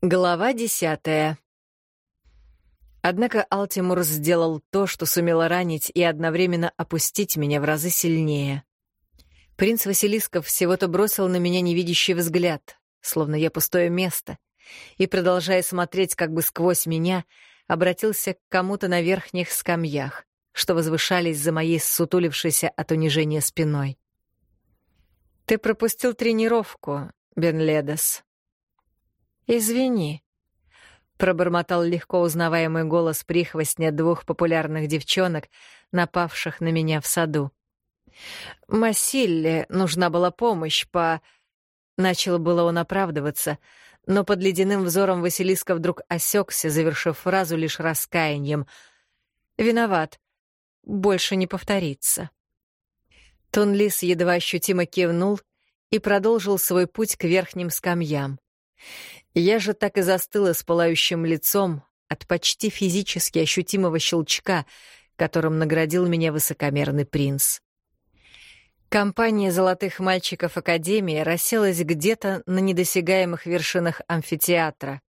Глава десятая. Однако Алтимур сделал то, что сумело ранить и одновременно опустить меня в разы сильнее. Принц Василисков всего-то бросил на меня невидящий взгляд, словно я пустое место, и, продолжая смотреть как бы сквозь меня, обратился к кому-то на верхних скамьях, что возвышались за моей сутулившейся от унижения спиной. «Ты пропустил тренировку, Бенледес», «Извини», — пробормотал легко узнаваемый голос прихвостня двух популярных девчонок, напавших на меня в саду. «Массилле нужна была помощь по...» Начал было он оправдываться, но под ледяным взором Василиска вдруг осекся, завершив фразу лишь раскаянием. «Виноват. Больше не повторится». Тунлис едва ощутимо кивнул и продолжил свой путь к верхним скамьям. Я же так и застыла с пылающим лицом от почти физически ощутимого щелчка, которым наградил меня высокомерный принц. Компания золотых мальчиков Академии расселась где-то на недосягаемых вершинах амфитеатра,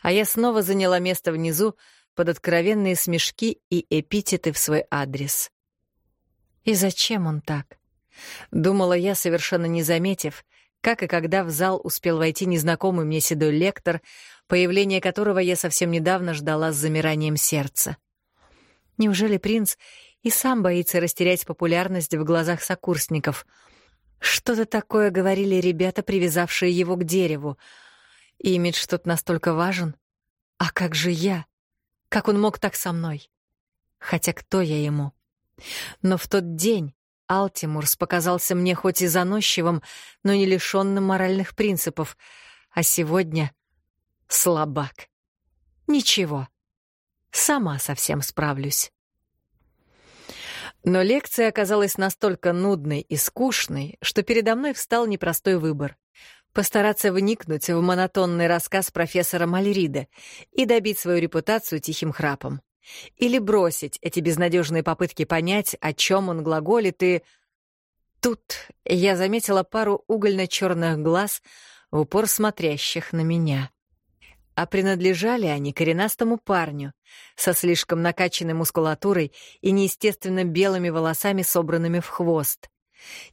а я снова заняла место внизу под откровенные смешки и эпитеты в свой адрес. И зачем он так? Думала я, совершенно не заметив, как и когда в зал успел войти незнакомый мне седой лектор, появление которого я совсем недавно ждала с замиранием сердца. Неужели принц и сам боится растерять популярность в глазах сокурсников? Что-то такое говорили ребята, привязавшие его к дереву. Имидж тут настолько важен. А как же я? Как он мог так со мной? Хотя кто я ему? Но в тот день, Алтимурс показался мне хоть и заносчивым, но не лишенным моральных принципов, а сегодня — слабак. Ничего, сама совсем справлюсь. Но лекция оказалась настолько нудной и скучной, что передо мной встал непростой выбор — постараться вникнуть в монотонный рассказ профессора Мальрида и добить свою репутацию тихим храпом. Или бросить эти безнадежные попытки понять, о чем он глаголит, и... Тут я заметила пару угольно-черных глаз, в упор смотрящих на меня. А принадлежали они коренастому парню со слишком накачанной мускулатурой и неестественно белыми волосами, собранными в хвост.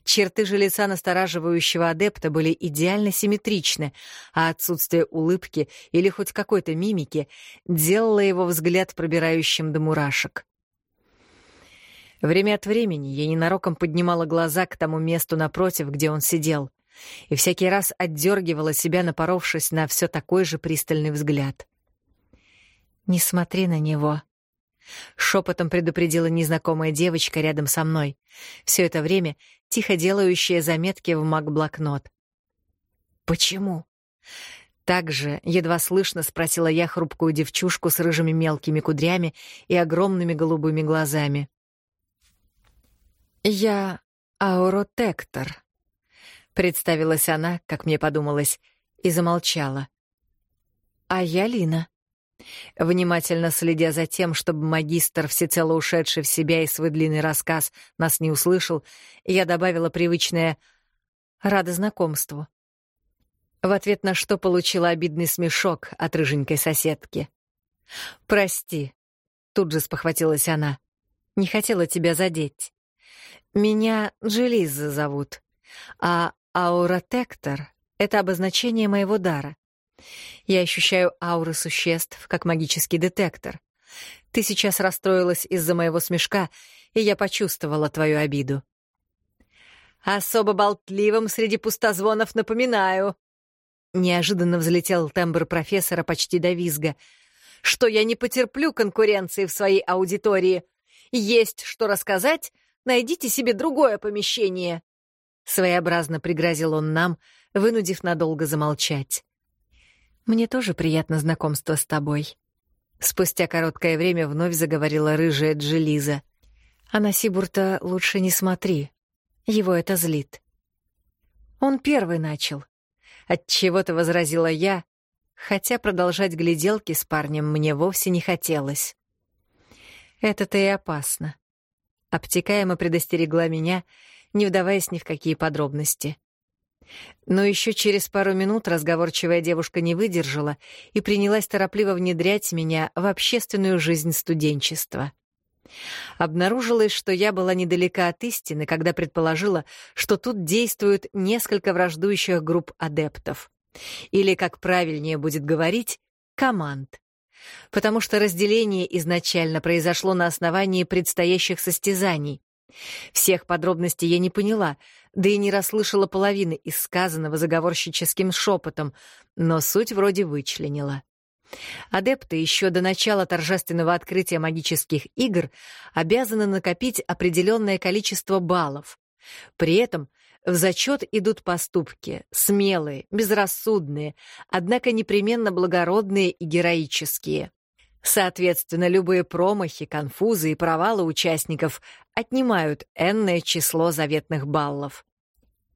Черты же лица настораживающего адепта были идеально симметричны, а отсутствие улыбки или хоть какой-то мимики делало его взгляд пробирающим до мурашек. Время от времени я ненароком поднимала глаза к тому месту напротив, где он сидел, и всякий раз отдергивала себя, напоровшись на все такой же пристальный взгляд. «Не смотри на него», Шепотом предупредила незнакомая девочка рядом со мной. Все это время тихо делающая заметки в маг-блокнот. «Почему?» Так же, едва слышно, спросила я хрупкую девчушку с рыжими мелкими кудрями и огромными голубыми глазами. «Я ауротектор», — представилась она, как мне подумалось, и замолчала. «А я Лина», Внимательно следя за тем, чтобы магистр, всецело ушедший в себя и свой длинный рассказ, нас не услышал, я добавила привычное «рада знакомству». В ответ на что получила обидный смешок от рыженькой соседки. «Прости», — тут же спохватилась она, — «не хотела тебя задеть. Меня Джилиза зовут, а ауротектор — это обозначение моего дара. Я ощущаю ауры существ, как магический детектор. Ты сейчас расстроилась из-за моего смешка, и я почувствовала твою обиду. Особо болтливым среди пустозвонов напоминаю. Неожиданно взлетел тембр профессора почти до визга. Что я не потерплю конкуренции в своей аудитории. Есть что рассказать, найдите себе другое помещение. Своеобразно пригрозил он нам, вынудив надолго замолчать. Мне тоже приятно знакомство с тобой. Спустя короткое время вновь заговорила рыжая Джилиза. А на Сибурта лучше не смотри. Его это злит. Он первый начал. Отчего-то возразила я, хотя продолжать гляделки с парнем мне вовсе не хотелось. Это-то и опасно. Обтекаемо предостерегла меня, не вдаваясь ни в какие подробности. Но еще через пару минут разговорчивая девушка не выдержала и принялась торопливо внедрять меня в общественную жизнь студенчества. Обнаружилось, что я была недалека от истины, когда предположила, что тут действуют несколько враждующих групп адептов. Или, как правильнее будет говорить, команд. Потому что разделение изначально произошло на основании предстоящих состязаний. Всех подробностей я не поняла, да и не расслышала половины из сказанного заговорщическим шепотом, но суть вроде вычленила. Адепты еще до начала торжественного открытия магических игр обязаны накопить определенное количество баллов. При этом в зачет идут поступки, смелые, безрассудные, однако непременно благородные и героические. Соответственно, любые промахи, конфузы и провалы участников отнимают энное число заветных баллов.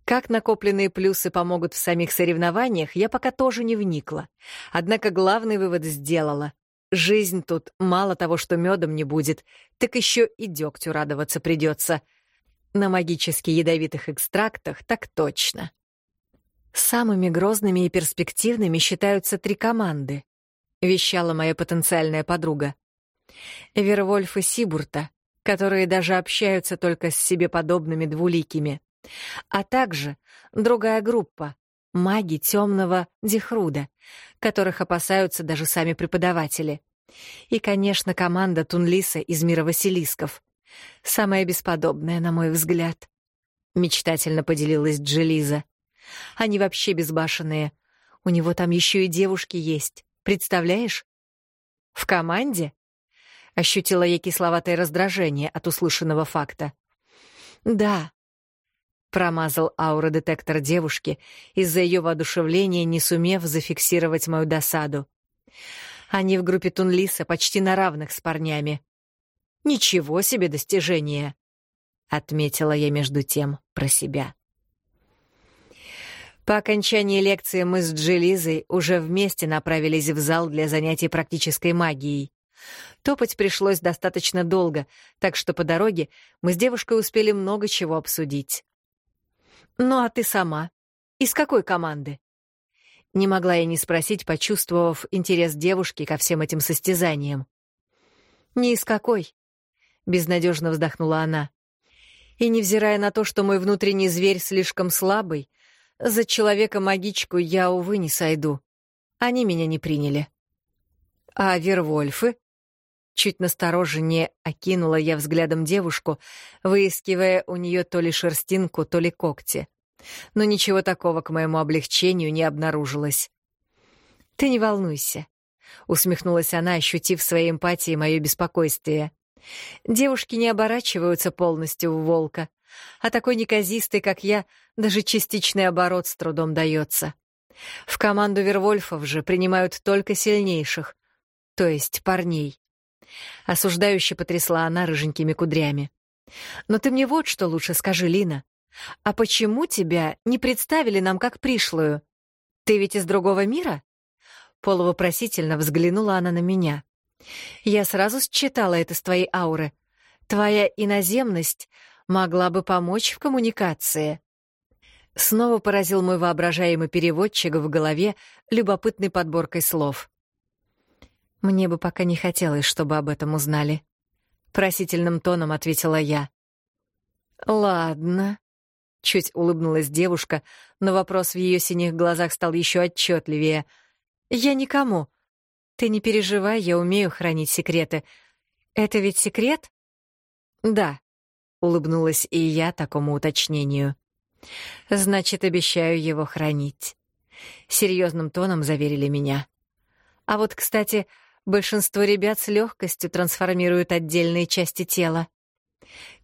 Как накопленные плюсы помогут в самих соревнованиях, я пока тоже не вникла. Однако главный вывод сделала. Жизнь тут мало того, что медом не будет, так еще и дегтю радоваться придется. На магически ядовитых экстрактах так точно. Самыми грозными и перспективными считаются три команды — вещала моя потенциальная подруга. Вервольф и Сибурта, которые даже общаются только с себе подобными двуликими, а также другая группа — маги темного Дихруда, которых опасаются даже сами преподаватели. И, конечно, команда Тунлиса из мира Василисков. Самая бесподобная, на мой взгляд. Мечтательно поделилась Джилиза. Они вообще безбашенные. У него там еще и девушки есть. Представляешь? В команде? Ощутила я кисловатое раздражение от услышанного факта. Да. Промазал аура-детектор девушки, из-за ее воодушевления не сумев зафиксировать мою досаду. Они в группе Тунлиса почти на равных с парнями. Ничего себе достижение! Отметила я между тем про себя. По окончании лекции мы с Джилизой уже вместе направились в зал для занятий практической магией. Топать пришлось достаточно долго, так что по дороге мы с девушкой успели много чего обсудить. «Ну а ты сама? Из какой команды?» Не могла я не спросить, почувствовав интерес девушки ко всем этим состязаниям. «Ни из какой», — безнадежно вздохнула она. «И невзирая на то, что мой внутренний зверь слишком слабый, за человека-магичку я, увы, не сойду. Они меня не приняли. А Вервольфы? Чуть настороженнее окинула я взглядом девушку, выискивая у нее то ли шерстинку, то ли когти. Но ничего такого к моему облегчению не обнаружилось. «Ты не волнуйся», — усмехнулась она, ощутив своей эмпатией мое беспокойствие. «Девушки не оборачиваются полностью в волка а такой неказистый, как я, даже частичный оборот с трудом дается. В команду Вервольфов же принимают только сильнейших, то есть парней. Осуждающе потрясла она рыженькими кудрями. «Но ты мне вот что лучше скажи, Лина. А почему тебя не представили нам как пришлую? Ты ведь из другого мира?» Полувопросительно взглянула она на меня. «Я сразу считала это с твоей ауры. Твоя иноземность могла бы помочь в коммуникации. Снова поразил мой воображаемый переводчик в голове любопытной подборкой слов. «Мне бы пока не хотелось, чтобы об этом узнали», — просительным тоном ответила я. «Ладно», — чуть улыбнулась девушка, но вопрос в ее синих глазах стал еще отчетливее. «Я никому. Ты не переживай, я умею хранить секреты. Это ведь секрет?» «Да», Улыбнулась и я такому уточнению. Значит, обещаю его хранить. Серьезным тоном заверили меня. А вот, кстати, большинство ребят с легкостью трансформируют отдельные части тела.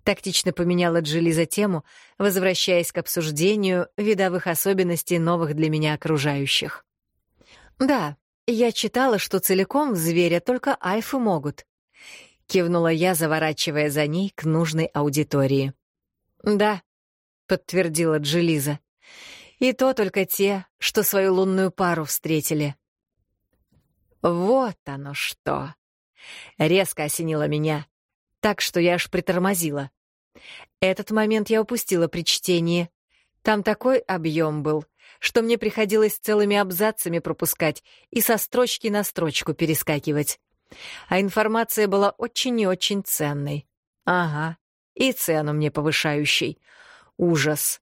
Тактично поменяла Джилли за тему, возвращаясь к обсуждению видовых особенностей новых для меня окружающих. Да, я читала, что целиком зверя только альфы могут кивнула я, заворачивая за ней к нужной аудитории. Да, подтвердила Джилиза. И то только те, что свою лунную пару встретили. Вот оно что. Резко осенило меня, так что я аж притормозила. Этот момент я упустила при чтении. Там такой объем был, что мне приходилось целыми абзацами пропускать и со строчки на строчку перескакивать. А информация была очень и очень ценной. Ага, и цену мне повышающей. Ужас.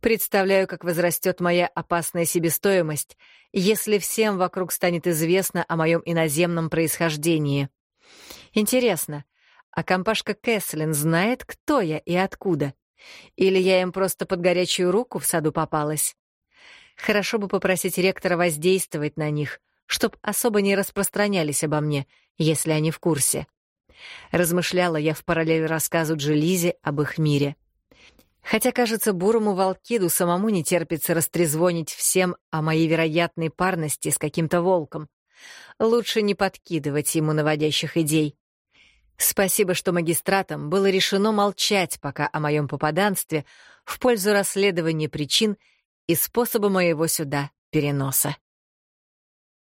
Представляю, как возрастет моя опасная себестоимость, если всем вокруг станет известно о моем иноземном происхождении. Интересно, а компашка Кэслин знает, кто я и откуда? Или я им просто под горячую руку в саду попалась? Хорошо бы попросить ректора воздействовать на них, чтоб особо не распространялись обо мне, если они в курсе. Размышляла я в параллель рассказу Джилизе об их мире. Хотя, кажется, бурому Волкиду самому не терпится растрезвонить всем о моей вероятной парности с каким-то волком. Лучше не подкидывать ему наводящих идей. Спасибо, что магистратам было решено молчать пока о моем попаданстве в пользу расследования причин и способа моего сюда переноса.